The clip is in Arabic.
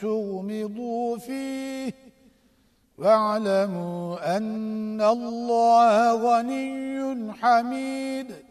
تغمضوا فيه واعلموا أن الله غني حميد